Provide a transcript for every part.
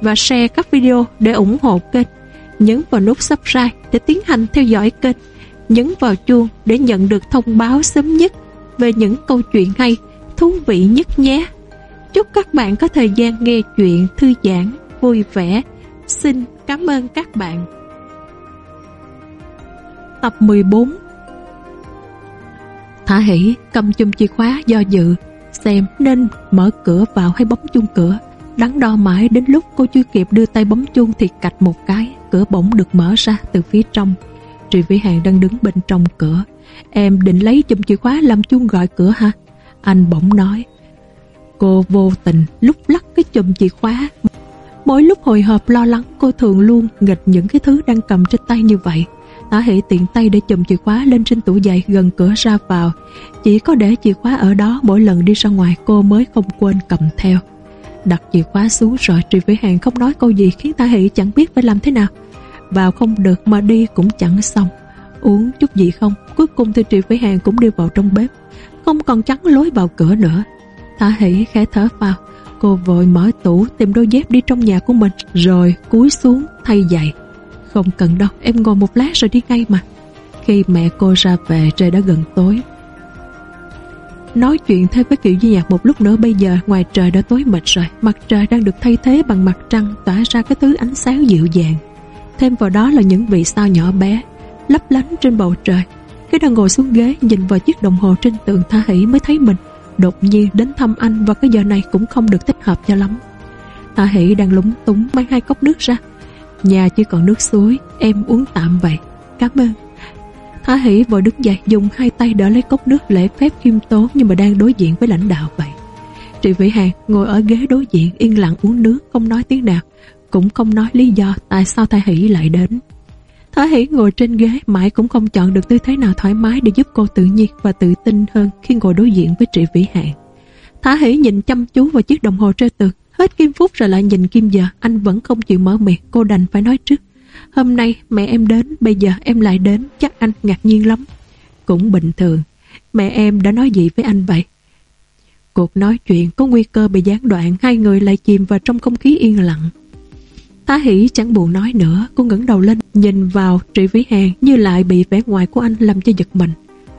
và share các video để ủng hộ kênh. Nhấn vào nút subscribe để tiến hành theo dõi kênh. Nhấn vào chuông để nhận được thông báo sớm nhất về những câu chuyện hay, thú vị nhất nhé. Chúc các bạn có thời gian nghe chuyện thư giãn, vui vẻ. Xin cảm ơn các bạn. Tập 14 Thả hỷ cầm chùm chìa khóa do dự xem nên mở cửa vào hay bấm chuông cửa. Đắn đo mãi đến lúc cô chưa kịp đưa tay bấm chuông thì cạch một cái, cửa bỗng được mở ra từ phía trong. Trị Vĩ Hàng đang đứng bên trong cửa. Em định lấy chùm chìa khóa làm chuông gọi cửa hả? Anh bỗng nói. Cô vô tình lúc lắc cái chùm chìa khóa. Mỗi lúc hồi hộp lo lắng cô thường luôn nghịch những cái thứ đang cầm trên tay như vậy. Tả hỷ tiện tay để chùm chìa khóa lên trên tủ giày gần cửa ra vào. Chỉ có để chìa khóa ở đó mỗi lần đi ra ngoài cô mới không quên cầm theo. Đặt chìa khóa xuống rồi Trì Vĩ Hàng không nói câu gì khiến Tả hỷ chẳng biết phải làm thế nào. Vào không được mà đi cũng chẳng xong. Uống chút gì không, cuối cùng thì Trì Vĩ Hàng cũng đi vào trong bếp. Không còn chắn lối vào cửa nữa. Tả hỷ khẽ thở vào. Cô vội mở tủ tìm đôi dép đi trong nhà của mình rồi cúi xuống thay giày. Không cần đâu, em ngồi một lát rồi đi ngay mà. Khi mẹ cô ra về trời đã gần tối. Nói chuyện thêm với kiểu di Nhạc một lúc nữa bây giờ ngoài trời đã tối mịt rồi, mặt trời đang được thay thế bằng mặt trăng tỏa ra cái thứ ánh sáng dịu dàng. Thêm vào đó là những vị sao nhỏ bé, lấp lánh trên bầu trời. Khi đang ngồi xuống ghế nhìn vào chiếc đồng hồ trên tường tha hỷ mới thấy mình đột nhiên đến thăm anh và cái giờ này cũng không được thích hợp cho lắm. Tha hỷ đang lúng túng mang hai cốc nước ra Nhà chỉ còn nước suối Em uống tạm vậy Cảm ơn Thả Hỉ vội đứng dậy, dùng hai tay đỡ lấy cốc nước lễ phép khiêm tốn nhưng mà đang đối diện với lãnh đạo vậy. Trị Vĩ Hàng ngồi ở ghế đối diện, yên lặng uống nước, không nói tiếng nào, cũng không nói lý do tại sao Thả hỷ lại đến. Thả hỷ ngồi trên ghế, mãi cũng không chọn được tư thế nào thoải mái để giúp cô tự nhiên và tự tin hơn khi ngồi đối diện với Trị Vĩ Hàng. Thả hỷ nhìn chăm chú vào chiếc đồng hồ treo tường, Hết kim phút rồi lại nhìn kim giờ, Anh vẫn không chịu mở miệng, Cô đành phải nói trước Hôm nay mẹ em đến, Bây giờ em lại đến, Chắc anh ngạc nhiên lắm. Cũng bình thường, Mẹ em đã nói gì với anh vậy? Cuộc nói chuyện có nguy cơ bị gián đoạn, Hai người lại chìm vào trong không khí yên lặng. Tá hỷ chẳng buồn nói nữa, Cô ngẩng đầu lên, Nhìn vào Trị Vĩ Hàng Như lại bị vẻ ngoài của anh làm cho giật mình.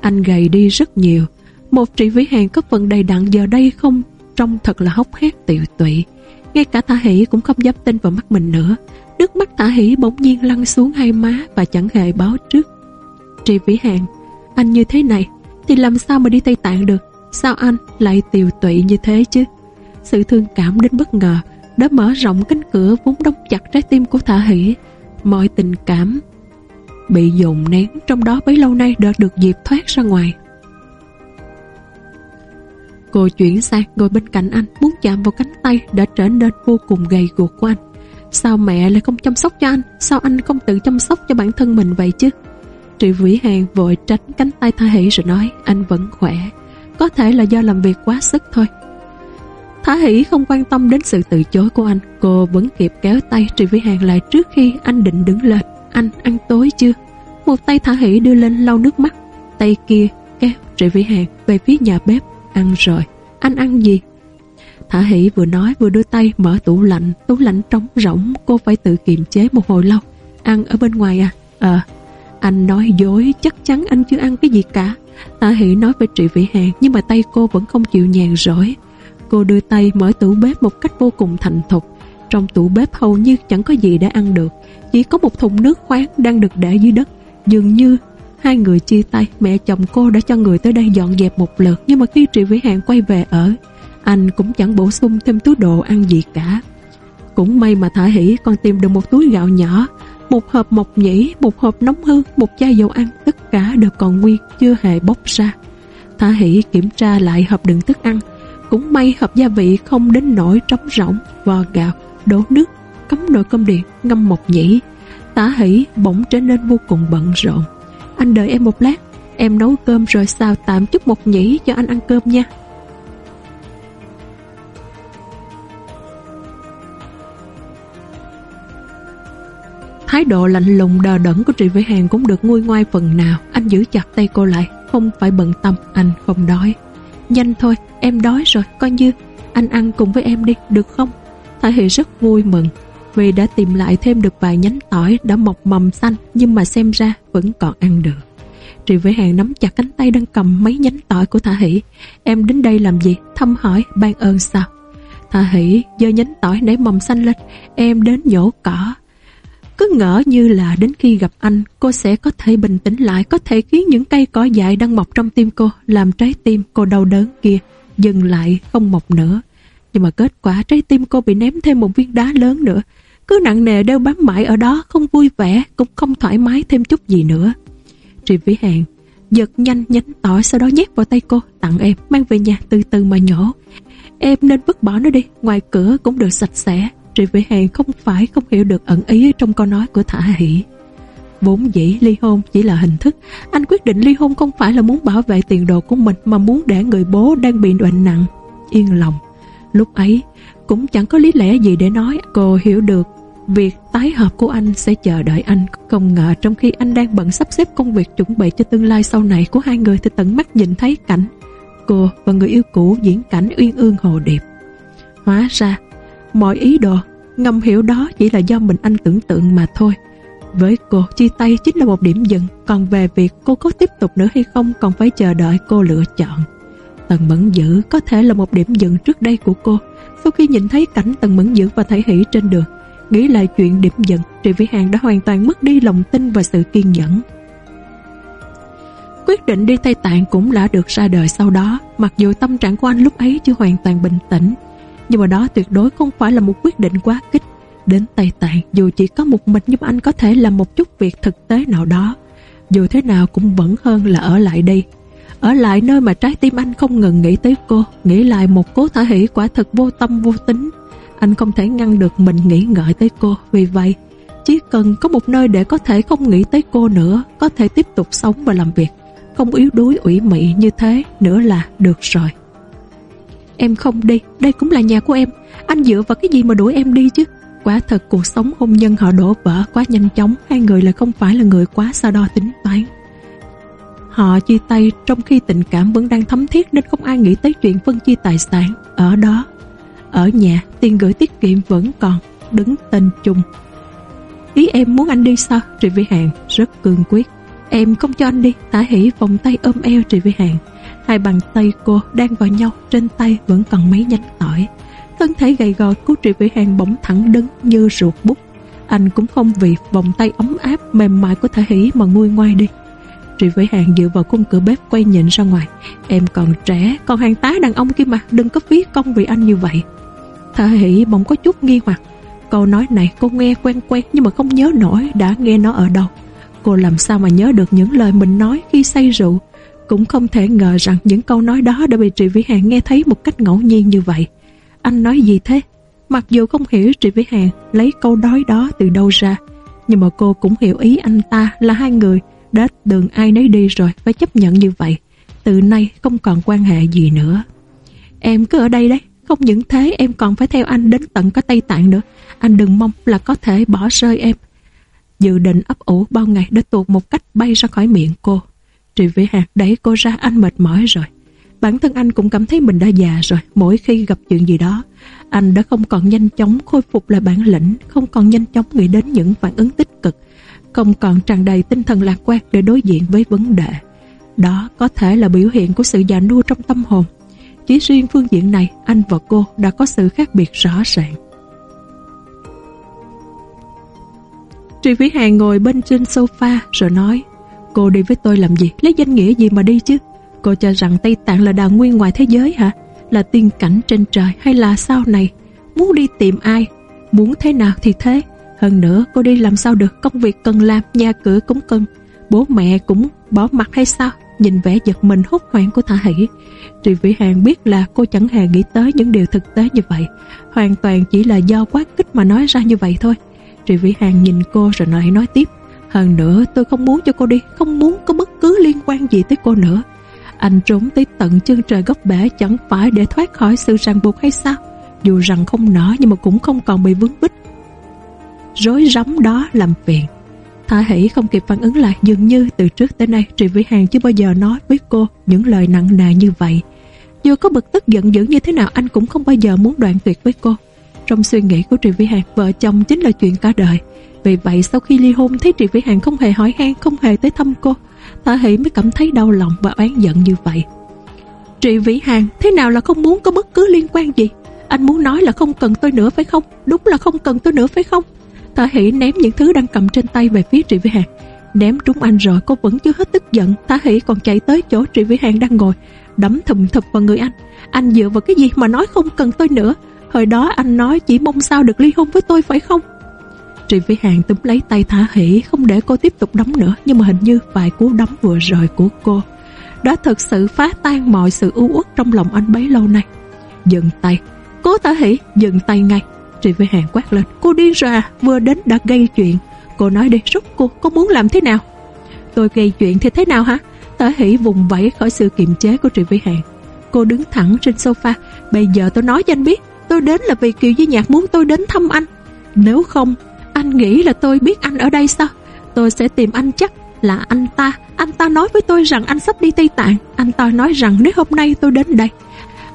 Anh gầy đi rất nhiều. Một Trị Vĩ Hàng có phần đầy đặn giờ đây không? Trông thật là hốc hác tiệu tụy. Ngay cả Tha Hỷ cũng không dám tin vào mắt mình nữa. Nước mắt tả Hỷ bỗng nhiên lăn xuống hai má và chẳng hề báo trước. Trị Vĩ Hàng, anh như thế này thì làm sao mà đi Tây Tạng được? Sao anh lại tiều tụy như thế chứ? Sự thương cảm đến bất ngờ đã mở rộng cánh cửa vốn đóng chặt trái tim của thả Hỷ. Mọi tình cảm bị dồn nén trong đó bấy lâu nay đã được dịp thoát ra ngoài. Cô chuyển sang ngồi bên cạnh anh Muốn chạm vào cánh tay đã trở nên vô cùng gầy guộc của anh Sao mẹ lại không chăm sóc cho anh? Sao anh không tự chăm sóc cho bản thân mình vậy chứ? Trị Vĩ Hàng vội tránh cánh tay Thái Hỷ rồi nói Anh vẫn khỏe. Có thể là do làm việc quá sức thôi. Thả Hỷ không quan tâm đến sự từ chối của anh. Cô vẫn kịp kéo tay Trị Vĩ Hàng lại trước khi anh định đứng lên. Anh ăn tối chưa? Một tay Thả Hỷ đưa lên lau nước mắt. Tay kia kéo Trị Vĩ Hàng về phía nhà bếp. Ăn rồi, anh ăn gì? Thả hỷ vừa nói vừa đưa tay mở tủ lạnh. Tủ lạnh trống rỗng Cô phải tự kiềm chế một hồi lâu. Ăn ở bên ngoài à? Ờ Anh nói dối chắc chắn anh chưa ăn cái gì cả. Thả hỷ nói với trị vị hàng Nhưng mà tay cô vẫn không chịu nhàn rỗi. Cô đưa tay mở tủ bếp một cách vô cùng thành thục. Trong tủ bếp hầu như chẳng có gì để ăn được. Chỉ có một thùng nước khoáng đang được để dưới đất. Dường như Hai người chia tay, mẹ chồng cô đã cho người tới đây dọn dẹp một lượt. Nhưng mà khi Trị Vĩ Hàng quay về ở, anh cũng chẳng bổ sung thêm túi đồ ăn gì cả. Cũng may mà Thả Hỷ còn tìm được một túi gạo nhỏ, một hộp mộc nhĩ, một hộp nóng hư, một chai dầu ăn, tất cả đều còn nguyên, chưa hề bốc ra. Thả Hỷ kiểm tra lại hộp đựng thức ăn, Cũng may hộp gia vị không đến nỗi trống rỗng, vò gạo, đổ nước, cắm nồi cơm điện, ngâm mộc nhĩ. Tả hỷ bỗng trở nên vô cùng bận rộn. Anh đợi em một lát, em nấu cơm rồi xào tạm chút một nhĩ cho anh ăn cơm nha. Thái độ lạnh lùng đờ đẫn của Trị Vĩ Hàng cũng được nguôi ngoai phần nào. Anh giữ chặt tay cô lại, không phải bận tâm, anh không đói. Nhanh thôi, em đói rồi, coi như anh ăn cùng với em đi, được không? Thái Hỷ rất vui mừng vì đã tìm lại thêm được vài nhánh tỏi đã mọc mầm xanh nhưng mà xem ra vẫn còn ăn được. Trị Vĩ Hàng nắm chặt cánh tay đang cầm mấy nhánh tỏi của Thả Hỷ. Em đến đây làm gì? Thăm hỏi, ban ơn sao? Thả Hỷ giơ nhánh tỏi nảy mầm xanh lên. Em đến nhổ cỏ. Cứ ngỡ như là đến khi gặp anh cô sẽ có thể bình tĩnh lại có thể khiến những cây cỏ dại đang mọc trong tim cô làm trái tim cô đau đớn kia dừng lại không mọc nữa. Nhưng mà kết quả trái tim cô bị ném thêm một viên đá lớn nữa. Cứ nặng nề đeo bám mãi ở đó không vui vẻ cũng không thoải mái thêm chút gì nữa. Trì Vĩ Hàng giật nhanh nhánh tỏi sau đó nhét vào tay cô tặng em mang về nhà từ từ mà nhổ. Em nên vứt bỏ nó đi, ngoài cửa cũng được sạch sẽ Trị Vĩ Hàng không phải không hiểu được ẩn ý trong câu nói của Thả Hỷ. Vốn dĩ ly hôn chỉ là hình thức. Anh quyết định ly hôn không phải là muốn bảo vệ tiền đồ của mình, Mà muốn để người bố đang bị bệnh nặng. Yên lòng. Lúc ấy, cũng chẳng có lý lẽ gì để nói, Cô hiểu được, Việc tái hợp của anh sẽ chờ đợi anh. Không ngờ trong khi anh đang bận sắp xếp công việc Chuẩn bị cho tương lai sau này của hai người Thì tận mắt nhìn thấy cảnh. Cô và người yêu cũ diễn cảnh uyên ương hồ điệp. Hóa ra Mọi ý đồ, ngầm hiểu đó chỉ là do mình anh tưởng tượng mà thôi. Với cô, chia tay chính là một điểm dừng. Còn về việc cô có tiếp tục nữa hay không, Còn phải chờ đợi cô lựa chọn. Tần Mẫn Dữ có thể là một điểm dừng trước đây của cô. Sau khi nhìn thấy cảnh Tần Mẫn Dữ và Thể Hỷ trên đường, Nghĩ lại chuyện điểm dừng Trị Vĩ Hàng đã hoàn toàn mất đi lòng tin và sự kiên nhẫn. Quyết định đi Tây Tạng cũng đã được ra đời sau đó, Mặc dù tâm trạng của anh lúc ấy chưa hoàn toàn bình tĩnh nhưng mà đó tuyệt đối không phải là một quyết định quá kích. Đến Tây Tạng dù chỉ có một mình Nhưng anh có thể làm một chút việc thực tế nào đó. Dù thế nào cũng vẫn hơn là ở lại đây. Ở lại nơi mà trái tim anh không ngừng nghĩ tới cô, Nghĩ lại một cố thả hỷ quả thật vô tâm vô tính. Anh không thể ngăn được mình nghĩ ngợi tới cô, Vì vậy, Chỉ cần có một nơi để có thể không nghĩ tới cô nữa, Có thể tiếp tục sống và làm việc. Không yếu đuối, ủy mị như thế nữa là được rồi. Em không đi, đây cũng là nhà của em. Anh dựa vào cái gì mà đuổi em đi chứ? Quả thật cuộc sống hôn nhân họ đổ vỡ quá nhanh chóng Hai người là không phải là người quá xa đo tính toán. Họ chia tay trong khi tình cảm vẫn đang thấm thiết Nên không ai nghĩ tới chuyện phân chia tài sản. Ở đó Ở nhà tiền gửi tiết kiệm vẫn còn Đứng tên chung. Ý em muốn anh đi sao Trị Vĩ Hàng rất cương quyết. Em không cho anh đi Tả hỷ vòng tay ôm eo Trị Vĩ Hàng Hai bàn tay cô đang vào nhau, Trên tay vẫn còn mấy nhánh tỏi. Thân thể gầy gò của Trị Vĩ Hàng bỗng thẳng đứng như ruột bút. Anh cũng không vì vòng tay ấm áp Mềm mại của Thả Hỷ mà nguôi ngoai đi. Trị Vĩ Hàng dựa vào khung cửa bếp Quay nhìn ra ngoài. Em còn trẻ, Còn hàng tá đàn ông kia mà, Đừng có phí công vì anh như vậy. Thả Hỷ bỗng có chút nghi hoặc. Câu nói này cô nghe quen quen Nhưng mà không nhớ nổi đã nghe nó ở đâu. Cô làm sao mà nhớ được những lời mình nói khi say rượu? Cũng không thể ngờ rằng những câu nói đó đã bị Trị Vĩ Hàng nghe thấy một cách ngẫu nhiên như vậy. Anh nói gì thế? Mặc dù không hiểu Trị Vĩ Hàng lấy câu nói đó từ đâu ra, nhưng mà cô cũng hiểu ý anh ta là hai người đã đường ai nấy đi rồi phải chấp nhận như vậy. Từ nay không còn quan hệ gì nữa. Em cứ ở đây đấy, không những thế em còn phải theo anh đến tận có Tây Tạng nữa. Anh đừng mong là có thể bỏ rơi em. Dự định ấp ủ bao ngày đã tuột một cách bay ra khỏi miệng cô. Trị Vĩ Hạc đẩy cô ra anh mệt mỏi rồi. Bản thân anh cũng cảm thấy mình đã già rồi mỗi khi gặp chuyện gì đó. Anh đã không còn nhanh chóng khôi phục lại bản lĩnh, không còn nhanh chóng nghĩ đến những phản ứng tích cực, không còn tràn đầy tinh thần lạc quan để đối diện với vấn đề. Đó có thể là biểu hiện của sự già nua trong tâm hồn. Chỉ riêng phương diện này, anh và cô đã có sự khác biệt rõ ràng. Tri Vĩ Hàng ngồi bên trên sofa rồi nói Cô đi với tôi làm gì? Lấy danh nghĩa gì mà đi chứ? Cô cho rằng Tây Tạng là đào nguyên ngoài thế giới hả? Là tiên cảnh trên trời hay là sao này? Muốn đi tìm ai? Muốn thế nào thì thế. Hơn nữa cô đi làm sao được? Công việc cần làm Nhà cửa cũng cần. Bố mẹ cũng bỏ mặt hay sao? Nhìn vẻ giật mình hốt hoảng của Thả Hỷ. Trị Vĩ Hàng biết là cô chẳng hề nghĩ tới những điều thực tế như vậy, hoàn toàn chỉ là do quá kích mà nói ra như vậy thôi. Trị Vĩ Hàng nhìn cô rồi nói nói tiếp, hơn nữa tôi không muốn cho cô đi, không muốn có bất cứ liên quan gì tới cô nữa. Anh trốn tới tận chân trời góc bể chẳng phải để thoát khỏi sự ràng buộc hay sao? Dù rằng không nở nhưng mà cũng không còn bị vướng bích. Rối rắm đó làm phiền. Thả hỷ không kịp phản ứng lại dường như từ trước tới nay Trị Vĩ Hàng chưa bao giờ nói với cô những lời nặng nề như vậy. Dù có bực tức giận dữ như thế nào anh cũng không bao giờ muốn đoạn tuyệt với cô. Trong suy nghĩ của Trị Vĩ Hàng, vợ chồng chính là chuyện cả đời. Vì vậy sau khi ly hôn thấy Trị Vĩ Hàng không hề hỏi han, không hề tới thăm cô, Tạ Hỷ mới cảm thấy đau lòng và oán giận như vậy. Trị Vĩ Hàng, thế nào là không muốn có bất cứ liên quan gì? Anh muốn nói là không cần tôi nữa phải không? Đúng là không cần tôi nữa phải không? Tạ Hỷ ném những thứ đang cầm trên tay về phía Trị Vĩ Hàng. Ném trúng anh rồi cô vẫn chưa hết tức giận Tạ Hỷ còn chạy tới chỗ Trị Vĩ Hàng đang ngồi Đấm thùm thụp vào người anh Anh dựa vào cái gì mà nói không cần tôi nữa Hồi đó anh nói chỉ mong sao được ly hôn với tôi phải không Trị Vĩ Hàng túm lấy tay Thả Hỷ, Không để cô tiếp tục đóng nữa, Nhưng mà hình như vài cú đóng vừa rồi của cô. Đã thực sự phá tan mọi sự u uất Trong lòng anh bấy lâu nay. Dừng tay. Cố Thả Hỷ, dừng tay ngay. Trị Vĩ Hàng quát lên. Cô điên rồi à? Vừa đến đã gây chuyện. Cô nói đi rút cô Có muốn làm thế nào? Tôi gây chuyện thì thế nào hả? Thả Hỷ vùng vẫy khỏi sự kiềm chế của Trị Vĩ Hàng. Cô đứng thẳng trên sofa. Bây giờ tôi nói cho anh biết, Tôi đến là vì Kiều Duy Nhạc muốn tôi đến thăm anh. Nếu không anh nghĩ là tôi biết anh ở đây sao? Tôi sẽ tìm anh chắc là anh ta. Anh ta nói với tôi rằng anh sắp đi Tây Tạng. Anh ta nói rằng nếu hôm nay tôi đến đây,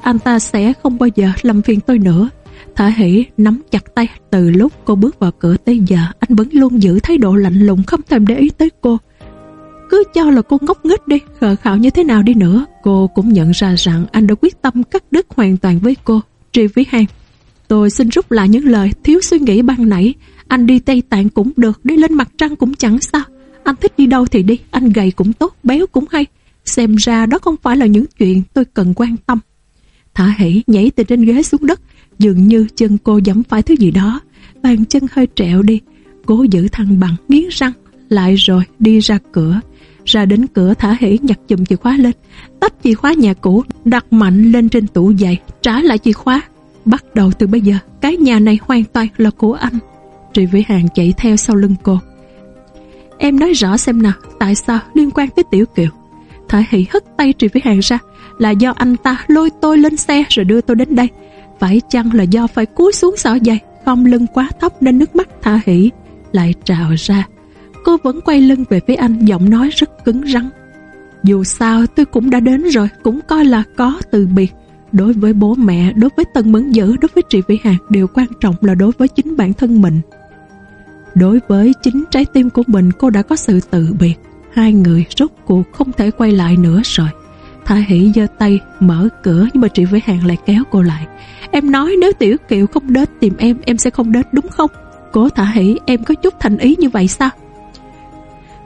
Anh ta sẽ không bao giờ làm phiền tôi nữa. Thả hỷ nắm chặt tay. Từ lúc cô bước vào cửa tới giờ, Anh vẫn luôn giữ thái độ lạnh lùng, Không thèm để ý tới cô. Cứ cho là cô ngốc nghếch đi, Khờ khạo như thế nào đi nữa. Cô cũng nhận ra rằng anh đã quyết tâm cắt đứt hoàn toàn với cô. Tri Vĩ Hàng Tôi xin rút lại những lời thiếu suy nghĩ ban nãy. Anh đi Tây Tạng cũng được Đi lên mặt trăng cũng chẳng sao. Anh thích đi đâu thì đi Anh gầy cũng tốt, béo cũng hay. Xem ra đó không phải là những chuyện tôi cần quan tâm. Thả hỷ nhảy từ trên ghế xuống đất Dường như chân cô giẫm phải thứ gì đó. Bàn chân hơi trẹo đi Cố giữ thăng bằng, nghiến răng Lại rồi đi ra cửa. Ra đến cửa thả hỷ nhặt chùm chìa khóa lên Tách chìa khóa nhà cũ Đặt mạnh lên trên tủ giày Trả lại chìa khóa. Bắt đầu từ bây giờ Cái nhà này hoàn toàn là của anh. Trị Vĩ Hàng chạy theo sau lưng cô. Em nói rõ xem nào Tại sao liên quan tới Tiểu Kiều? Thả hỷ hất tay Trị Vĩ Hàng ra Là do anh ta lôi tôi lên xe Rồi đưa tôi đến đây. Phải chăng là do phải cúi xuống xỏ giày Không lưng quá thấp nên nước mắt Thả hỷ Lại trào ra. Cô vẫn quay lưng về phía anh Giọng nói rất cứng rắn. Dù sao tôi cũng đã đến rồi Cũng coi là có từ biệt. Đối với bố mẹ, đối với Tân Mẫn Dữ Đối với Trị Vĩ Hạc Điều quan trọng là đối với chính bản thân mình. Đối với chính trái tim của mình, Cô đã có sự từ biệt. Hai người rốt cuộc không thể quay lại nữa rồi. Thả hỷ giơ tay, mở cửa, Nhưng mà chị Vĩ Hàng lại kéo cô lại. Em nói nếu Tiểu Kiều không đến tìm em Em sẽ không đến, đúng không? Cố Thả Hỷ, em có chút thành ý như vậy sao?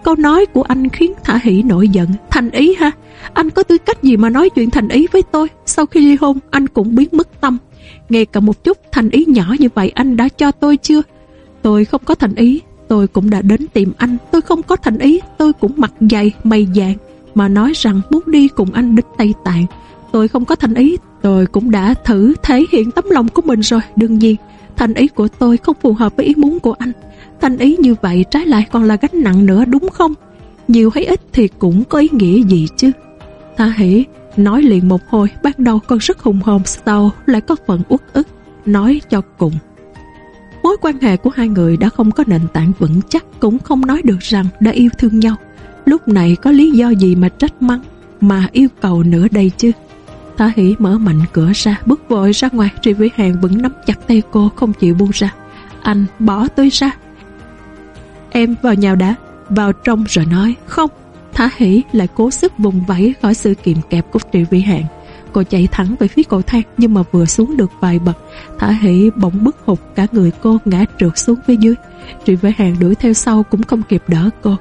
Câu nói của anh khiến Thả Hỷ nổi giận. Thành ý ha Anh có tư cách gì mà nói chuyện thành ý với tôi? Sau khi ly hôn, anh cũng biến mất tâm. Ngay cả một chút thành ý nhỏ như vậy, Anh đã cho tôi chưa? Tôi không có thành ý, Tôi cũng đã đến tìm anh. Tôi không có thành ý, Tôi cũng mặt dày, mày dạng Mà nói rằng muốn đi cùng anh đến Tây Tạng, Tôi không có thành ý. Tôi cũng đã thử thể hiện tấm lòng của mình rồi. Đương nhiên, Thành ý của tôi không phù hợp với ý muốn của anh. Thành ý như vậy trái lại còn là gánh nặng nữa, đúng không? Nhiều hay ít thì cũng có ý nghĩa gì chứ? Tha hỷ Nói liền một hồi Ban đầu còn rất hùng hồn, Sau lại có phần uất ức. Nói cho cùng. Mối quan hệ của hai người đã không có nền tảng vững chắc, Cũng không nói được rằng đã yêu thương nhau. Lúc này có lý do gì mà trách mắng, Mà yêu cầu nữa đây chứ? Thả hỷ mở mạnh cửa ra, Bước vội ra ngoài. Tri Vĩ Hàng vẫn nắm chặt tay cô, Không chịu buông ra. Anh bỏ tôi ra. Em vào nhà đã, Vào trong rồi nói, Không. Thả hỷ lại cố sức vùng vẫy Khỏi sự kiềm kẹp của Tri Vĩ Hàng. Cô chạy thẳng về phía cầu thang Nhưng mà vừa xuống được vài bậc Thả hỷ bỗng bức hụt cả người cô ngã trượt xuống phía dưới Trị Vĩ Hàng đuổi theo sau cũng không kịp đỡ cô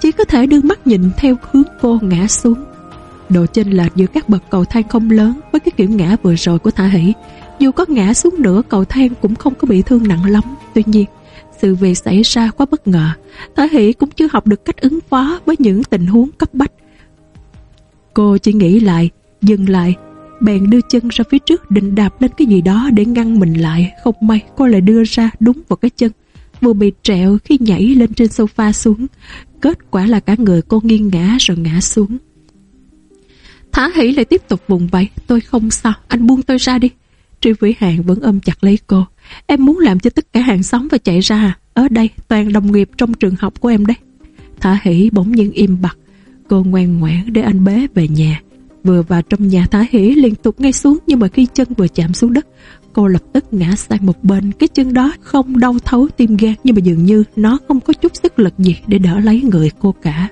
Chỉ có thể đưa mắt nhìn theo hướng cô ngã xuống Độ chênh lệch giữa các bậc cầu thang không lớn với cái kiểu ngã vừa rồi của Thả Hỷ. Dù có ngã xuống nữa cầu thang cũng không có bị thương nặng lắm. Tuy nhiên, sự việc xảy ra quá bất ngờ. Thả Hỷ cũng chưa học được cách ứng phó với những tình huống cấp bách. Cô chỉ nghĩ lại, dừng lại, bèn đưa chân ra phía trước định đạp lên cái gì đó để ngăn mình lại. Không may cô lại đưa ra đúng vào cái chân, vừa bị trẹo khi nhảy lên trên sofa xuống. Kết quả là cả người cô nghiêng ngã rồi ngã xuống. Thả hỷ lại tiếp tục vùng vẫy Tôi không sao, anh buông tôi ra đi Tri Vĩ Hạn vẫn ôm chặt lấy cô Em muốn làm cho tất cả hàng xóm và chạy ra à? Ở đây toàn đồng nghiệp trong trường học của em đấy Thả hỷ bỗng nhiên im bặt Cô ngoan ngoãn để anh bế về nhà Vừa vào trong nhà Thả hỉ liên tục ngay xuống, Nhưng mà khi chân vừa chạm xuống đất, Cô lập tức ngã sang một bên. Cái chân đó không đau thấu tim gan, Nhưng mà dường như nó không có chút sức lực gì Để đỡ lấy người cô cả.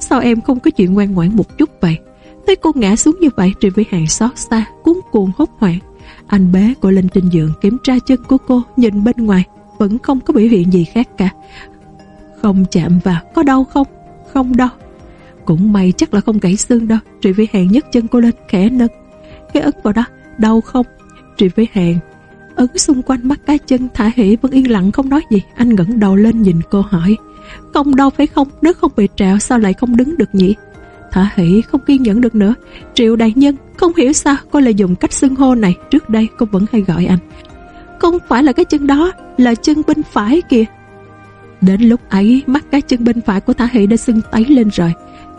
Sao em không có chuyện ngoan ngoãn một chút vậy? Thấy cô ngã xuống như vậy, Trì với Hàng xót xa Cuốn cuồng hốt hoảng. Anh bé cô lên trên giường, kiểm tra chân của cô, Nhìn bên ngoài, Vẫn không có biểu hiện gì khác cả. Không chạm vào, Có đau không? Không đau. Cũng may chắc là không gãy xương đâu. Trị Vĩ Hàng nhấc chân cô lên, khẽ nâng. Cái ấn vào đó, Đau không? Trị Vĩ Hàng ấn xung quanh mắt cái chân, thả hỉ vẫn yên lặng, không nói gì. Anh ngẩng đầu lên nhìn cô hỏi Không đau phải không? Nếu không bị trẹo sao lại không đứng được nhỉ? Thả hỷ không kiên nhẫn được nữa. Triệu đại nhân, không hiểu sao cô lại dùng cách xưng hô này. Trước đây cô vẫn hay gọi anh, Không phải là cái chân đó, Là chân bên phải kìa. Đến lúc ấy, mắt cái chân bên phải của Thả Hỷ đã sưng tấy lên rồi.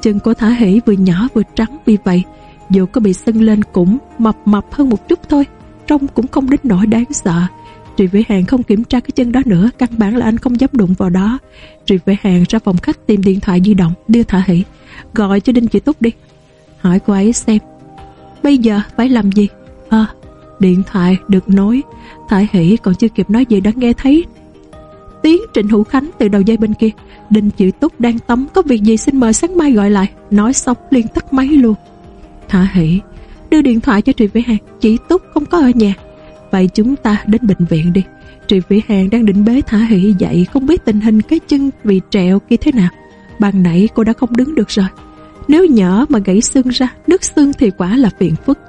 Chân của Thả Hỷ vừa nhỏ vừa trắng Vì vậy, dù có bị sưng lên cũng mập mập hơn một chút thôi, Trông cũng không đến nỗi đáng sợ. Trị Vĩ Hàng không kiểm tra cái chân đó nữa, Căn bản là anh không dám đụng vào đó. Trị Vĩ Hàng ra phòng khách tìm điện thoại di động, Đưa Thả Hỷ, Gọi cho Đinh Chị Túc đi. Hỏi cô ấy xem, Bây giờ phải làm gì? À điện thoại được nối. Thả Hỷ còn chưa kịp nói gì đã nghe thấy Tiếng Trịnh Hữu Khánh từ đầu dây bên kia. Đinh Chị Túc đang tắm, Có việc gì xin mời sáng mai gọi lại. Nói xong, liền tắt máy luôn. Thả Hỷ, đưa điện thoại cho Trị Vĩ Hàng. Chị Túc không có ở nhà. Vậy chúng ta đến bệnh viện đi. Trị Vĩ Hàng đang định bế Thả Hỷ dậy, Không biết tình hình cái chân bị trẹo kia thế nào. Bằng nãy cô đã không đứng được rồi. Nếu nhỡ mà gãy xương ra Nứt xương thì quả là phiền phức.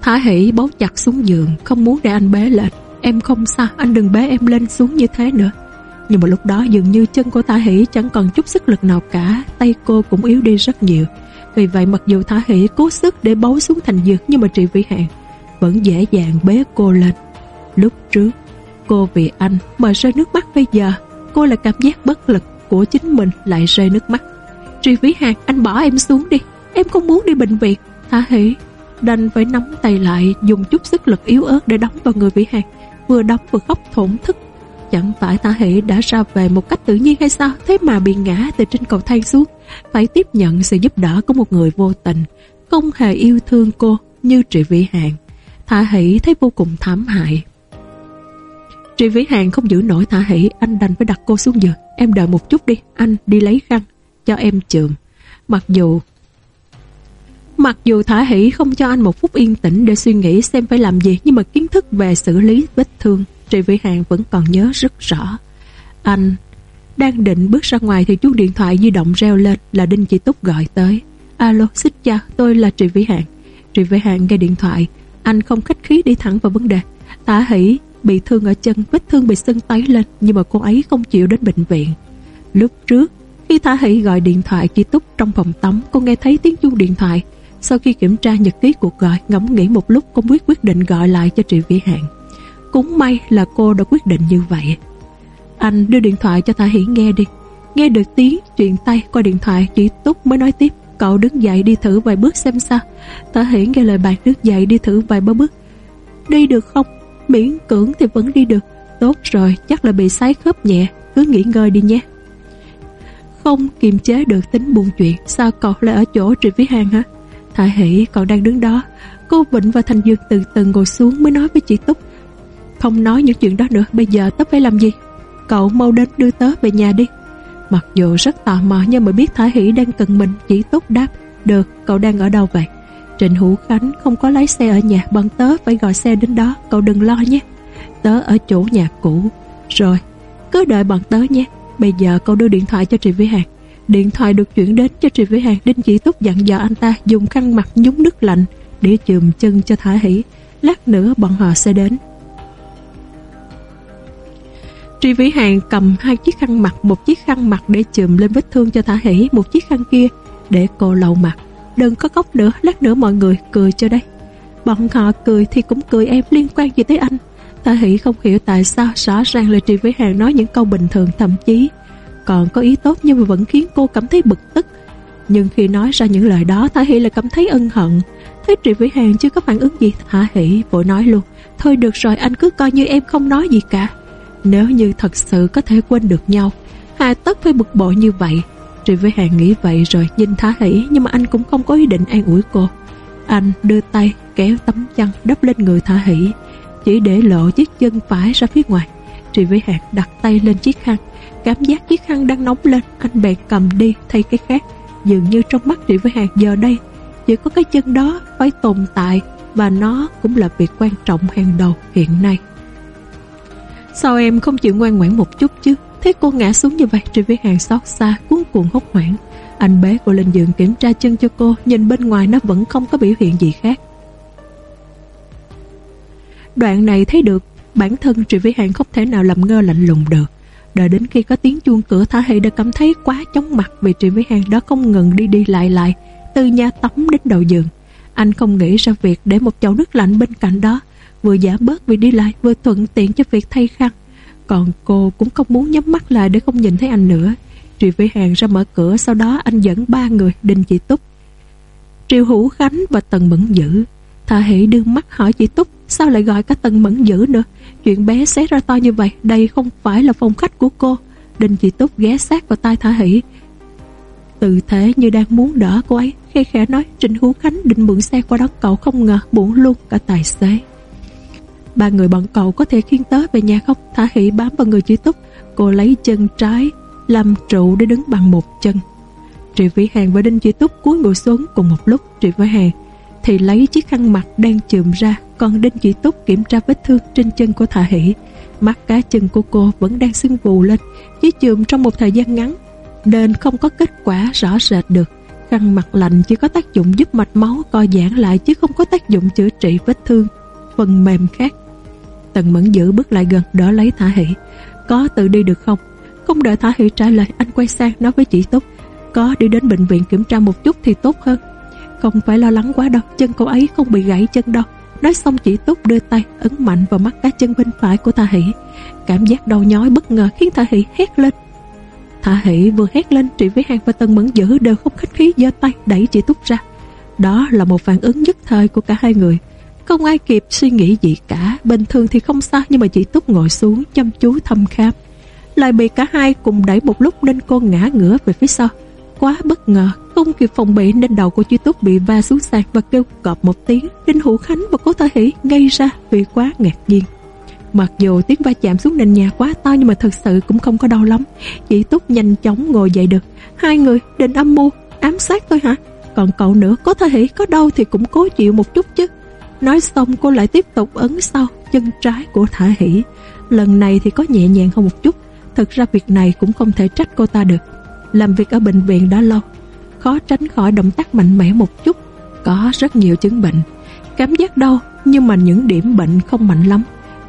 Thả hỷ bấu chặt xuống giường, Không muốn để anh bế lên. Em không sao anh đừng bế em lên xuống như thế nữa. Nhưng mà lúc đó dường như chân của Thả hỷ Chẳng còn chút sức lực nào cả, Tay cô cũng yếu đi rất nhiều. Vì vậy mặc dù Thả hỷ cố sức để bấu xuống thành dược Nhưng mà Trị Vĩ Hạn Vẫn dễ dàng bế cô lên. Lúc trước, Cô vì anh mà rơi nước mắt, bây giờ Cô là cảm giác bất lực của chính mình lại rơi nước mắt. Tri Vĩ Hạn anh bỏ em xuống đi, Em không muốn đi bệnh viện. Thả hỷ Đành phải nắm tay lại, Dùng chút sức lực yếu ớt để đóng vào người Vĩ Hàng Vừa đóng vừa khóc thổn thức. Chẳng phải Thả hỷ đã ra về một cách tự nhiên hay sao? Thế mà bị ngã từ trên cầu thang xuống, Phải tiếp nhận sự giúp đỡ của một người vô tình, Không hề yêu thương cô Như Trị Vĩ Hàng. Thả hỷ thấy vô cùng thảm hại. Trị Vĩ Hàng không giữ nổi Thả hỷ, Anh đành phải đặt cô xuống giường. Em đợi một chút đi, Anh đi lấy khăn, Cho em chườm. Mặc dù Mặc dù Thả Hỷ không cho anh một phút yên tĩnh để suy nghĩ xem phải làm gì nhưng mà kiến thức về xử lý vết thương Trị Vĩ Hàng vẫn còn nhớ rất rõ. Anh đang định bước ra ngoài thì chuông điện thoại di động reo lên là Đinh Chị Túc gọi tới. Alo, xích chào, tôi là Trị Vĩ Hàng. Trị Vĩ Hàng nghe điện thoại, anh không khách khí đi thẳng vào vấn đề. Thả Hỷ bị thương ở chân, vết thương bị sưng tấy lên nhưng mà cô ấy không chịu đến bệnh viện. Lúc trước, khi Thả Hỷ gọi điện thoại chị Túc trong phòng tắm, cô nghe thấy tiếng chuông điện thoại. Sau khi kiểm tra nhật ký cuộc gọi, ngẫm nghĩ một lúc cô quyết quyết định gọi lại cho Triệu Vĩ Hạn. Cũng may là cô đã quyết định như vậy. Anh đưa điện thoại cho Thả Hỷ nghe đi. Nghe được tiếng chuyện tay qua điện thoại, chỉ Túc mới nói tiếp. Cậu đứng dậy đi thử vài bước xem sao. Thả Hỷ nghe lời bạn đứng dậy đi thử vài ba bước. Đi được không? Miễn cưỡng thì vẫn đi được Tốt rồi chắc là bị sái khớp nhẹ Cứ nghỉ ngơi đi nhé Không kiềm chế được tính buồn chuyện Sao cậu lại ở chỗ Trịnh Vĩ Hàng hả Thả hỷ còn đang đứng đó. Cô Vịnh và Thành Dương từ từ ngồi xuống Mới nói với chị Túc. Không nói những chuyện đó nữa, Bây giờ tớ phải làm gì? Cậu mau đến đưa tớ về nhà đi. Mặc dù rất tò mò nhưng mà biết Thả Hỷ đang cần mình, Chị Túc đáp. Được, cậu đang ở đâu vậy? Trịnh Hữu Khánh không có lái xe ở nhà, Bọn tớ phải gọi xe đến đó, Cậu đừng lo nhé. Tớ ở chỗ nhà cũ. Rồi, cứ đợi bọn tớ nhé. Bây giờ cậu đưa điện thoại cho Trịnh Vĩ Hạc. Điện thoại được chuyển đến cho Trịnh Vĩ Hàng, Đinh Chỉ Túc dặn dò anh ta dùng khăn mặt nhúng nước lạnh Để chườm chân cho Thả Hỷ Lát nữa bọn họ sẽ đến. Tri Vĩ Hàng cầm hai chiếc khăn mặt, Một chiếc khăn mặt để chùm lên vết thương cho Thả Hỷ Một chiếc khăn kia Để cô lầu mặt. Đừng có khóc nữa, Lát nữa mọi người cười cho đây Bọn họ cười thì cũng cười em, liên quan gì tới anh? Thả Hỷ không hiểu tại sao rõ ràng là Tri Vĩ Hàng nói những câu bình thường thậm chí còn có ý tốt nhưng mà vẫn khiến cô cảm thấy bực tức. Nhưng khi nói ra những lời đó Thả Hỷ lại cảm thấy ân hận. Thấy Trị Vĩ Hàng chưa có phản ứng gì Thả Hỷ vội nói luôn, Thôi được rồi, anh cứ coi như em không nói gì cả. Nếu như thật sự có thể quên được nhau, Hà tất phải bực bội như vậy Trị Vĩ Hàng nghĩ vậy rồi nhìn Thả Hỷ, Nhưng mà anh cũng không có ý định an ủi cô Anh đưa tay kéo tấm chăn đắp lên người Thả Hỷ, chỉ để lộ chiếc chân phải ra phía ngoài. Trị Vĩ Hạc đặt tay lên chiếc khăn, cảm giác chiếc khăn đang nóng lên, anh bèn cầm đi thay cái khác. Dường như trong mắt Trị Vĩ Hạc giờ đây, chỉ có cái chân đó phải tồn tại và nó cũng là việc quan trọng hàng đầu hiện nay. Sao em không chịu ngoan ngoãn một chút chứ? Thấy cô ngã xuống như vậy, Trị Vĩ Hạc xót xa, cuốn cuồng hốt hoảng. Anh bế cô lên giường kiểm tra chân cho cô, nhìn bên ngoài nó vẫn không có biểu hiện gì khác. Đoạn này thấy được bản thân Trị Vĩ Hàng không thể nào làm ngơ lạnh lùng được. Đợi đến khi có tiếng chuông cửa Thả Hy đã cảm thấy quá chóng mặt vì Trị Vĩ Hàng đã không ngừng đi đi lại lại, từ nhà tắm đến đầu giường. Anh không nghĩ ra việc để một chậu nước lạnh bên cạnh đó, vừa giả bớt vì đi lại, vừa thuận tiện cho việc thay khăn. Còn cô cũng không muốn nhắm mắt lại để không nhìn thấy anh nữa. Trị Vĩ Hàng ra mở cửa, sau đó anh dẫn ba người Đinh Chị Túc. Triều Hữu Khánh và Tần Mẫn Dữ. Thả Hỷ đưa mắt hỏi chị Túc, Sao lại gọi cả Tần Mẫn dữ nữa? Chuyện bé xé ra to như vậy, Đây không phải là phòng khách của cô. Đinh chị Túc ghé sát vào tai Thả Hỷ. Tự thế như đang muốn đỡ cô ấy Khi khẽ nói, Trịnh Hữu Khánh, định mượn xe qua đó, cậu không ngờ, buồn luôn, cả tài xế. Ba người bọn cậu có thể khiêng tớ về nhà không? Thả Hỷ bám vào người chị Túc, Cô lấy chân trái, Làm trụ để đứng bằng một chân. Trị Vĩ Hàng và Đinh Chị Túc cúi ngồi xuống cùng một lúc. Trị Vĩ Hàng thì lấy chiếc khăn mặt đang chườm ra, còn Đinh Chỉ Túc kiểm tra vết thương trên chân của Thả Hỷ. Mắt cá chân của cô vẫn đang sưng vù lên, chỉ chườm trong một thời gian ngắn, nên không có kết quả rõ rệt được. Khăn mặt lạnh chỉ có tác dụng giúp mạch máu co giãn lại chứ không có tác dụng chữa trị vết thương, phần mềm khác. Tần Mẫn giữ bước lại gần, đỡ lấy Thả Hỷ. Có tự đi được không? Không đợi Thả Hỷ trả lời, anh quay sang nói với chị Túc. Có đi đến bệnh viện kiểm tra một chút thì tốt hơn không phải lo lắng quá đâu, Chân cô ấy không bị gãy chân đâu. Nói xong chỉ Túc đưa tay, ấn mạnh vào mắt cá chân bên phải của Tha Hỷ. Cảm giác đau nhói bất ngờ khiến Tha Hỷ hét lên. Tha Hỷ vừa hét lên, Trị Vĩ Hàng và Tân Mẫn Dữ đều không khách khí, giơ tay, đẩy chị Túc ra. Đó là một phản ứng nhất thời của cả hai người. Không ai kịp suy nghĩ gì cả, Bình thường thì không sao, Nhưng mà chị Túc ngồi xuống, chăm chú thăm khám. Lại bị cả hai cùng đẩy một lúc Nên cô ngã ngửa về phía sau. Quá bất ngờ không kịp phòng bị nên đầu của chú Túc bị va xuống sàn và kêu cọp một tiếng. Đinh Hữu Khánh và Cố Thơ Hỷ gây ra vì quá ngạc nhiên. Mặc dù tiếng va chạm xuống nền nhà quá to nhưng mà thật sự cũng không có đau lắm. Chị Túc nhanh chóng ngồi dậy được. Hai người định âm mưu, ám sát thôi hả? Còn cậu nữa, Cố Thơ Hỷ có đau thì cũng cố chịu một chút chứ. Nói xong cô lại tiếp tục ấn sau chân trái của Thả Hỷ. Lần này thì có nhẹ nhàng hơn một chút. Thật ra việc này cũng không thể trách cô ta được. Làm việc ở bệnh viện đó lâu khó tránh khỏi động tác mạnh mẽ một chút. Có rất nhiều chứng bệnh. Cảm giác đau, nhưng mà những điểm bệnh không mạnh lắm.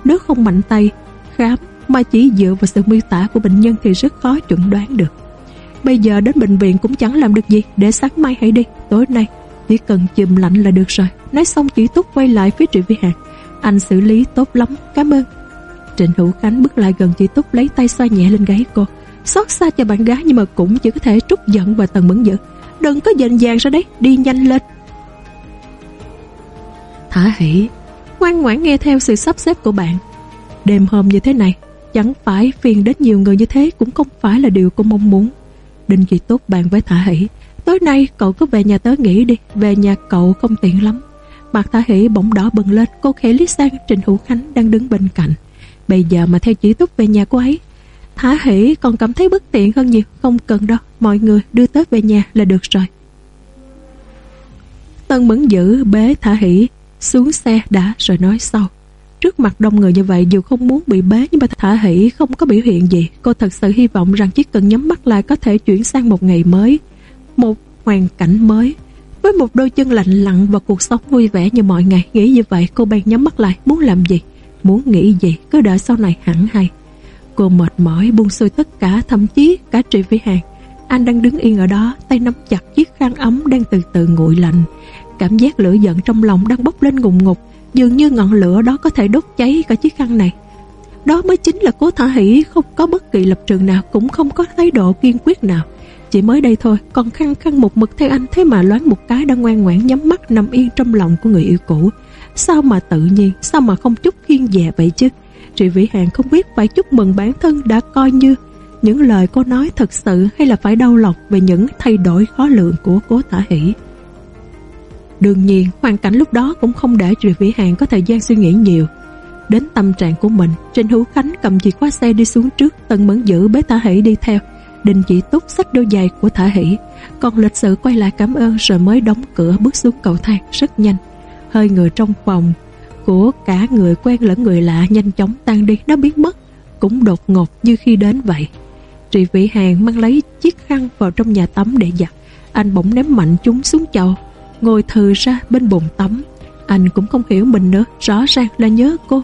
Nếu không mạnh tay, khám mà chỉ dựa vào sự miêu tả của bệnh nhân thì rất khó chuẩn đoán được. Bây giờ đến bệnh viện cũng chẳng làm được gì Để sáng mai hãy đi Tối nay chỉ cần chùm lạnh là được rồi Nói xong chỉ túc quay lại phía Trị Vi Hạc Anh xử lý tốt lắm Cảm ơn Trịnh Hữu Khánh bước lại gần chị Túc Lấy tay xoa nhẹ lên gáy cô Xót xa cho bạn gái nhưng mà cũng chỉ có thể trút giận và tần mẫn dữ Đừng có dành dàng ra đấy, Đi nhanh lên. Thả hỷ, Ngoan ngoãn nghe theo sự sắp xếp của bạn. Đêm hôm như thế này, Chẳng phải phiền đến nhiều người như thế Cũng không phải là điều cô mong muốn. Đinh Kỳ Tốt bàn với Thả Hỷ, Tối nay cậu cứ về nhà tớ nghỉ đi, Về nhà cậu không tiện lắm. Mặt Thả Hỷ bỗng đỏ bừng lên, Cô khẽ liếc sang Trình Hữu Khánh đang đứng bên cạnh. Bây giờ mà theo chỉ túc về nhà cô ấy Thả hỷ còn cảm thấy bất tiện hơn nhiều. Không cần đâu, mọi người đưa tết về nhà là được rồi. Tân bấn giữ bế thả hỷ Xuống xe đã rồi nói sau. Trước mặt đông người như vậy dù không muốn bị bế Nhưng mà thả hỷ không có biểu hiện gì. Cô thật sự hy vọng rằng chỉ cần nhắm mắt lại Có thể chuyển sang một ngày mới Một hoàn cảnh mới. Với một đôi chân lạnh lặng và cuộc sống vui vẻ như mọi ngày Nghĩ như vậy cô bèn nhắm mắt lại Muốn làm gì, muốn nghĩ gì Cứ đợi sau này hẳn hay. Cô mệt mỏi buông xuôi tất cả Thậm chí cả Trị Vĩ Hàng. Anh đang đứng yên ở đó, Tay nắm chặt chiếc khăn ấm đang từ từ nguội lạnh. Cảm giác lửa giận trong lòng đang bốc lên ngùng ngục, Dường như ngọn lửa đó có thể đốt cháy cả chiếc khăn này. Đó mới chính là cố thả hỷ, Không có bất kỳ lập trường nào, Cũng không có thái độ kiên quyết nào. Chỉ mới đây thôi, Còn khăn khăn một mực theo anh, Thế mà loáng một cái đang ngoan ngoãn nhắm mắt Nằm yên trong lòng của người yêu cũ. Sao mà tự nhiên, Sao mà không chút khiên dè vậy chứ? Trị Vĩ Hàng không biết phải chúc mừng bản thân đã coi như những lời cô nói thật sự hay là phải đau lòng về những thay đổi khó lường của cố tả hỷ. Đương nhiên, hoàn cảnh lúc đó cũng không để Trị Vĩ Hàng có thời gian suy nghĩ nhiều. Đến tâm trạng của mình, Trình Hữu Khánh cầm chìa khóa xe đi xuống trước, Tần Mẫn giữ bế Thả Hỷ đi theo. Đình chỉ túc sách đôi giày của Thả Hỷ, còn lịch sự quay lại cảm ơn rồi mới đóng cửa bước xuống cầu thang rất nhanh. Hơi người trong phòng của cả người quen lẫn người lạ nhanh chóng tan đi, nó biến mất, cũng đột ngột như khi đến vậy. Trị Vĩ Hàng mang lấy chiếc khăn vào trong nhà tắm để giặt, anh bỗng ném mạnh chúng xuống chậu, ngồi thừ ra bên bồn tắm. Anh cũng không hiểu mình nữa, rõ ràng là nhớ cô,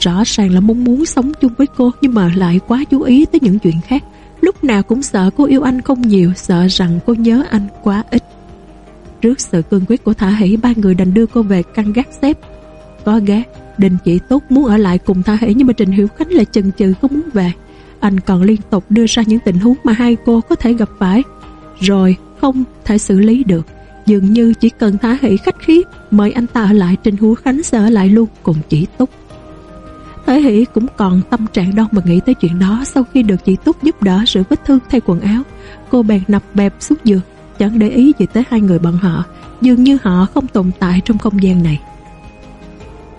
rõ ràng là mong muốn sống chung với cô nhưng mà lại quá chú ý tới những chuyện khác. Lúc nào cũng sợ cô yêu anh không nhiều, sợ rằng cô nhớ anh quá ít. Trước sự cương quyết của Thả Hỷ, ba người đành đưa cô về căn gác xếp có ghé Đình chỉ tốt muốn ở lại cùng Tha Hỷ nhưng mà Trình Hiểu Khánh lại chần chừ không muốn về. Anh còn liên tục đưa ra những tình huống mà hai cô có thể gặp phải. Rồi không thể xử lý được. Dường như chỉ cần Thả Hỷ khách khí mời anh ta ở lại Trình Hữu Khánh sẽ ở lại luôn cùng chỉ túc. Thế Hỷ cũng còn tâm trạng đâu mà nghĩ tới chuyện đó sau khi được chị Túc giúp đỡ sự vết thương thay quần áo. Cô bèn nập bẹp xuống giường, chẳng để ý gì tới hai người bọn họ, dường như họ không tồn tại trong không gian này.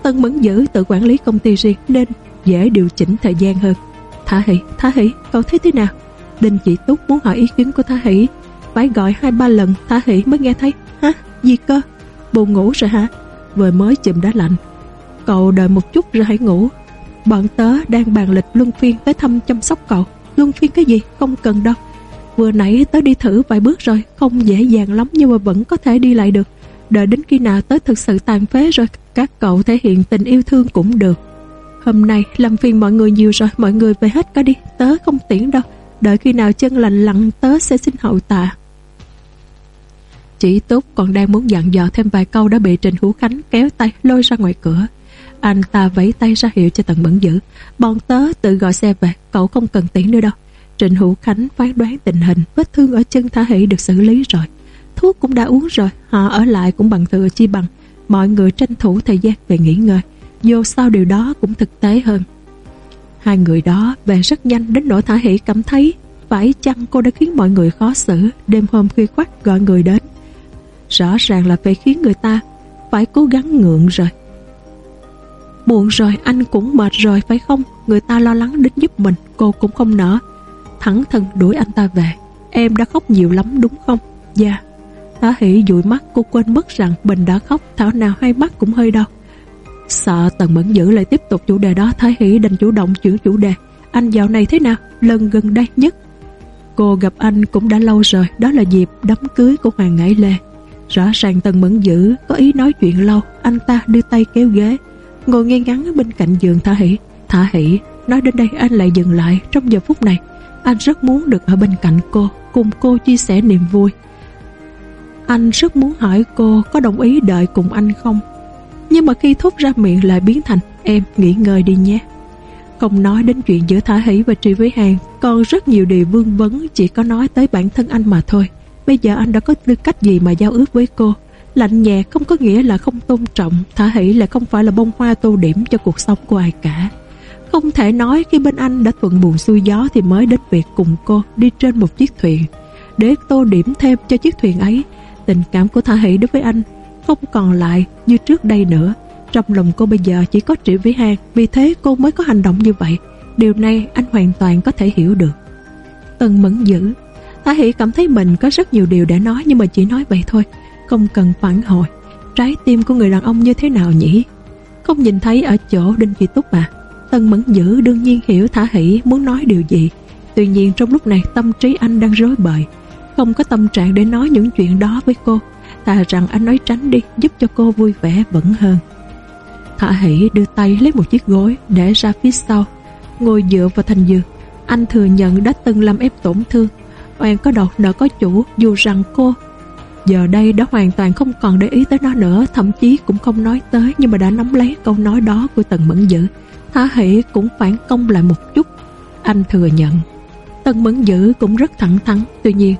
Tân Mẫn Dữ tự quản lý công ty riêng nên dễ điều chỉnh thời gian hơn. Thả Hỷ, Thả Hỷ, cậu thấy thế nào? Đinh Chỉ Túc muốn hỏi ý kiến của Thả Hỷ. Phải gọi hai ba lần Thả Hỷ mới nghe thấy. Hả? Gì cơ? Buồn ngủ rồi hả? Vừa mới chùm đã lạnh. Cậu đợi một chút rồi hãy ngủ. Bọn tớ đang bàn lịch luân phiên tới thăm chăm sóc cậu. Luân phiên cái gì? Không cần đâu. Vừa nãy tớ đi thử vài bước rồi, không dễ dàng lắm nhưng mà vẫn có thể đi lại được. Đợi đến khi nào tới thực sự tàn phế rồi, Các cậu thể hiện tình yêu thương cũng được. Hôm nay, làm phiền mọi người nhiều rồi, Mọi người về hết cả đi, Tớ không tiễn đâu. Đợi khi nào chân lành lặn, tớ sẽ xin hậu tạ. Chỉ Túc còn đang muốn dặn dò thêm vài câu Đã bị Trình Hữu Khánh kéo tay, lôi ra ngoài cửa. Anh ta vẫy tay ra hiệu cho Tần Mẫn Dữ. Bọn tớ tự gọi xe về, Cậu không cần tiễn nữa đâu. Trịnh Hữu Khánh phán đoán tình hình, Vết thương ở chân Thả Hỷ được xử lý rồi thuốc cũng đã uống rồi, Họ ở lại cũng bằng thừa chi bằng. Mọi người tranh thủ thời gian về nghỉ ngơi. Dù sao điều đó cũng thực tế hơn. Hai người đó về rất nhanh Đến nỗi Thả Hỷ cảm thấy Phải chăng cô đã khiến mọi người khó xử. Đêm hôm khuya khoách gọi người đến. Rõ ràng là phải khiến người ta Phải cố gắng ngượng rồi. Buồn rồi, anh cũng mệt rồi, phải không? Người ta lo lắng đến giúp mình, Cô cũng không nỡ. Thẳng thân đuổi anh ta về. Em đã khóc nhiều lắm đúng không? Dạ. yeah. Thả hỉ dụi mắt, cô quên mất rằng Bình đã khóc. Thảo nào hai mắt cũng hơi đau. Sợ Tần Mẫn Dữ lại tiếp tục chủ đề đó. Thái Hỷ đành chủ động chuyển chủ đề. Anh dạo này thế nào? Lần gần đây nhất. Cô gặp anh cũng đã lâu rồi. Đó là dịp đám cưới của Hoàng Ngãi Lê. Rõ ràng Tần Mẫn Dữ có ý nói chuyện lâu. Anh ta đưa tay kéo ghế. Ngồi ngay ngắn bên cạnh giường Thả Hỷ Thả Hỷ Nói đến đây anh lại dừng lại. Trong giờ phút này, Anh rất muốn được ở bên cạnh cô, Cùng cô chia sẻ niềm vui anh rất muốn hỏi cô có đồng ý đợi cùng anh không? Nhưng mà khi thốt ra miệng lại biến thành, Em, nghỉ ngơi đi nhé. Không nói đến chuyện giữa Thả Hỷ và Tri với Hàng, Còn rất nhiều điều vương vấn Chỉ có nói tới bản thân anh mà thôi. Bây giờ anh đã có tư cách gì mà giao ước với cô? Lạnh nhẹ không có nghĩa là không tôn trọng, Thả Hỷ lại không phải là bông hoa tô điểm Cho cuộc sống của ai cả. Không thể nói khi bên anh đã thuận buồn xuôi gió Thì mới đến việc cùng cô đi trên một chiếc thuyền. Để tô điểm thêm cho chiếc thuyền ấy Tình cảm của Thả Hỷ đối với anh không còn lại như trước đây nữa. Trong lòng cô bây giờ chỉ có Triệu Vĩ Hàng, vì thế cô mới có hành động như vậy. Điều này anh hoàn toàn có thể hiểu được. Tần mẫn dữ. Thả Hỷ cảm thấy mình có rất nhiều điều để nói nhưng mà chỉ nói vậy thôi, không cần phản hồi. Trái tim của người đàn ông như thế nào nhỉ? Không nhìn thấy ở chỗ Đinh Kỳ Túc à? Tần mẫn dữ đương nhiên hiểu Thả Hỷ muốn nói điều gì. Tuy nhiên trong lúc này tâm trí anh đang rối bời không có tâm trạng để nói những chuyện đó với cô Thà rằng anh nói tránh đi, Giúp cho cô vui vẻ vẫn hơn. Thả hỷ đưa tay lấy một chiếc gối, Để ra phía sau, Ngồi dựa vào thành giường. Anh thừa nhận đã từng làm ép tổn thương, oan có đọt nợ có chủ, dù rằng cô giờ đây đã hoàn toàn không còn để ý tới nó nữa, thậm chí cũng không nói tới, nhưng mà đã nắm lấy câu nói đó của Tần Mẫn Dữ. Thả Hỷ cũng phản công lại một chút. Anh thừa nhận, Tần Mẫn Dữ cũng rất thẳng thắn, tuy nhiên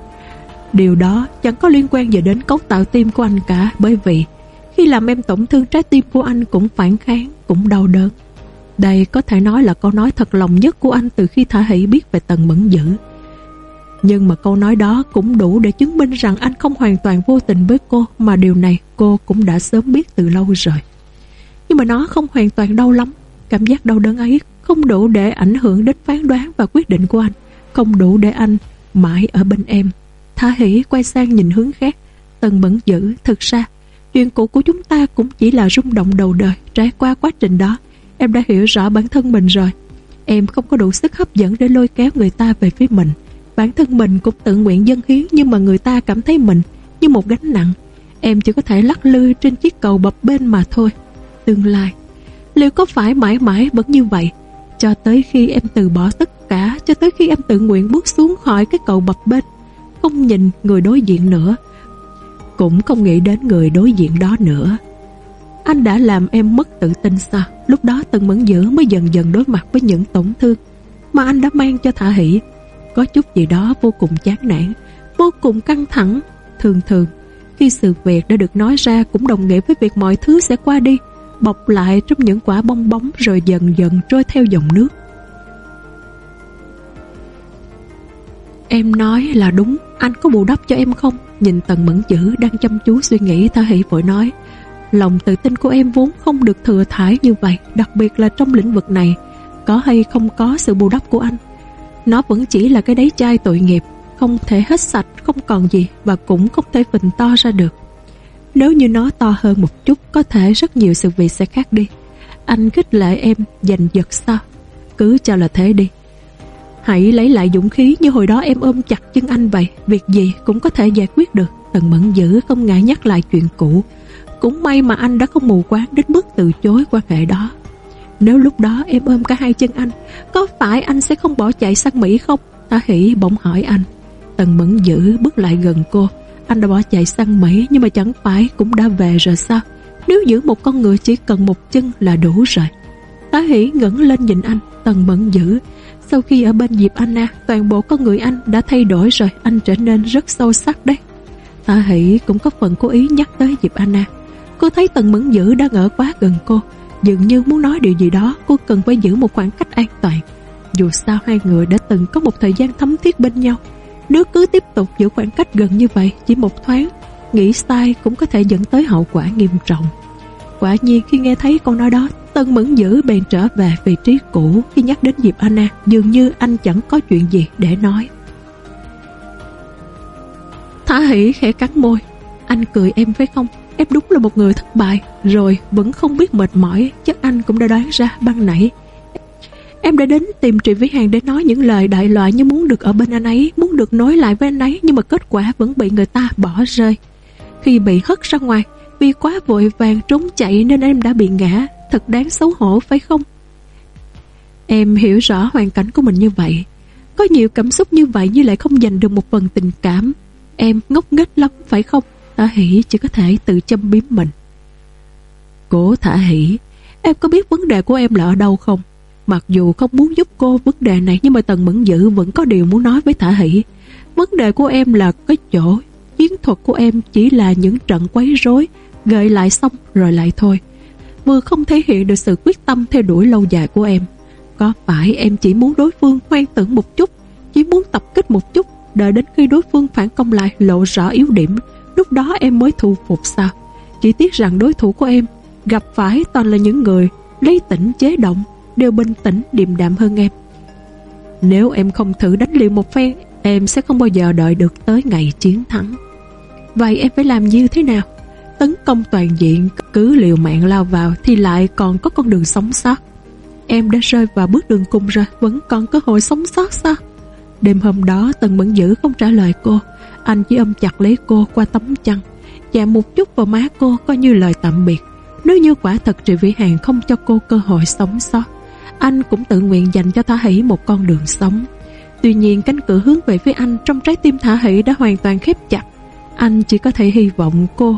điều đó chẳng có liên quan gì đến cấu tạo tim của anh cả, bởi vì khi làm em tổn thương trái tim của anh cũng phản kháng, cũng đau đớn đây có thể nói là câu nói thật lòng nhất của anh từ khi Thả Hỷ biết về Tần Mẫn Dữ. Nhưng mà câu nói đó cũng đủ để chứng minh rằng anh không hoàn toàn vô tình với cô, mà điều này cô cũng đã sớm biết từ lâu rồi. Nhưng mà nó không hoàn toàn đau lắm. Cảm giác đau đớn ấy không đủ để ảnh hưởng đến phán đoán và quyết định của anh. Không đủ để anh mãi ở bên em. Thả hỉ quay sang nhìn hướng khác. Tần Mẫn Dữ thực ra, chuyện cũ của chúng ta cũng chỉ là rung động đầu đời, trải qua quá trình đó, Em đã hiểu rõ bản thân mình rồi. Em không có đủ sức hấp dẫn để lôi kéo người ta về phía mình. Bản thân mình cũng tự nguyện dân hiến Nhưng mà người ta cảm thấy mình như một gánh nặng. Em chỉ có thể lắc lư trên chiếc cầu bập bên mà thôi. Tương lai, Liệu có phải mãi mãi vẫn như vậy? Cho tới khi em từ bỏ tất cả, Cho tới khi em tự nguyện bước xuống khỏi cái cầu bập bên không nhìn người đối diện nữa. Cũng không nghĩ đến người đối diện đó nữa. Anh đã làm em mất tự tin sao? Lúc đó Tân Mẫn Dữ mới dần dần đối mặt với những tổn thương Mà anh đã mang cho Thả Hỷ. Có chút gì đó vô cùng chán nản, Vô cùng căng thẳng. Thường thường, Khi sự việc đã được nói ra Cũng đồng nghĩa với việc mọi thứ sẽ qua đi, Bọc lại trong những quả bong bóng Rồi dần dần trôi theo dòng nước. Em nói là đúng, Anh có bù đắp cho em không? Nhìn Tần Mẫn Dữ đang chăm chú suy nghĩ ta Hỷ vội nói. Lòng tự tin của em vốn không được thừa thải như vậy, Đặc biệt là trong lĩnh vực này. Có hay không có sự bù đắp của anh? Nó vẫn chỉ là cái đáy chai tội nghiệp, Không thể hết sạch, Không còn gì Và cũng không thể phình to ra được. Nếu như nó to hơn một chút, Có thể rất nhiều sự việc sẽ khác đi. Anh khích lệ em, giành giật sao? Cứ cho là thế đi. Hãy lấy lại dũng khí như hồi đó em ôm chặt chân anh vậy Việc gì cũng có thể giải quyết được Tần mẫn dữ không ngại nhắc lại chuyện cũ cũng may mà anh đã không mù quáng đến mức từ chối quan hệ đó. Nếu lúc đó em ôm cả hai chân anh, có phải anh sẽ không bỏ chạy sang Mỹ không? Ta hỉ bỗng hỏi anh. Tần mẫn dữ bước lại gần cô. Anh đã bỏ chạy sang Mỹ nhưng mà chẳng phải cũng đã về rồi sao? Nếu giữ một con người chỉ cần một chân là đủ rồi. Tá hỉ ngẩng lên nhìn anh, tần mẫn dữ. Sau khi ở bên Diệp Anna, toàn bộ con người anh đã thay đổi rồi, anh trở nên rất sâu sắc đấy. Tạ hỉ cũng có phần cố ý nhắc tới Diệp Anna. Cô thấy Tần Mẫn Dữ đang ở quá gần cô Dường như muốn nói điều gì đó Cô cần phải giữ một khoảng cách an toàn Dù sao hai người đã từng có một thời gian thấm thiết bên nhau Nếu cứ tiếp tục giữ khoảng cách gần như vậy Chỉ một thoáng Nghĩ sai cũng có thể dẫn tới hậu quả nghiêm trọng Quả nhiên khi nghe thấy câu nói đó Tân Mẫn Dữ bèn trở về vị trí cũ Khi nhắc đến Diệp Anna. Dường như anh chẳng có chuyện gì để nói. Thả hỷ khẽ cắn môi. Anh cười em phải không? Em đúng là một người thất bại. Rồi vẫn không biết mệt mỏi Chắc anh cũng đã đoán ra ban nãy. Em đã đến tìm Trị Vĩ Hàng để nói những lời đại loại như muốn được ở bên anh ấy, muốn được nối lại với anh ấy nhưng mà kết quả vẫn bị người ta bỏ rơi. Khi bị hất ra ngoài, vì quá vội vàng trốn chạy nên em đã bị ngã, thật đáng xấu hổ, phải không? Em hiểu rõ hoàn cảnh của mình như vậy. Có nhiều cảm xúc như vậy nhưng lại không dành được một phần tình cảm. Em ngốc nghếch lắm, phải không? Thả hỷ chỉ có thể tự châm biếm mình Cố thả hỷ, Em có biết vấn đề của em là ở đâu không Mặc dù không muốn giúp cô vấn đề này, Nhưng mà Tần Mẫn Dữ vẫn có điều muốn nói với Thả Hỷ Vấn đề của em là cái chỗ, Chiến thuật của em chỉ là những trận quấy rối, Gợi lại xong rồi lại thôi Vừa không thể hiện được sự quyết tâm Theo đuổi lâu dài của em. Có phải em chỉ muốn đối phương hoang tưởng một chút, Chỉ muốn tập kích một chút, Đợi đến khi đối phương phản công lại lộ rõ yếu điểm, Lúc đó em mới thu phục sao? Chỉ tiếc rằng đối thủ của em, Gặp phải toàn là những người Lấy tỉnh chế động, Đều bình tĩnh, điềm đạm hơn em. Nếu em không thử đánh liều một phen, Em sẽ không bao giờ đợi được tới ngày chiến thắng. Vậy em phải làm như thế nào? Tấn công toàn diện, Cứ liều mạng lao vào Thì lại còn có con đường sống sót. Em đã rơi vào bước đường cùng rồi, Vẫn còn cơ hội sống sót sao? Đêm hôm đó Tần Mẫn Dữ không trả lời cô. Anh chỉ ôm chặt lấy cô qua tấm chăn, Chạm một chút vào má cô coi như lời tạm biệt. Nếu như quả thật Trị Vĩ Hàng không cho cô cơ hội sống sót, Anh cũng tự nguyện dành cho Thả Hỷ một con đường sống. Tuy nhiên, cánh cửa hướng về phía anh trong trái tim Thả Hỷ đã hoàn toàn khép chặt. Anh chỉ có thể hy vọng cô